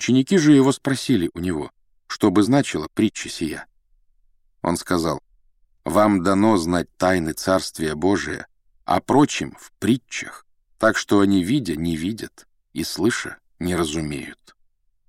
Ученики же его спросили у него, что бы значила притча сия. Он сказал, «Вам дано знать тайны Царствия Божия, а прочим в притчах, так что они, видя, не видят, и слыша, не разумеют».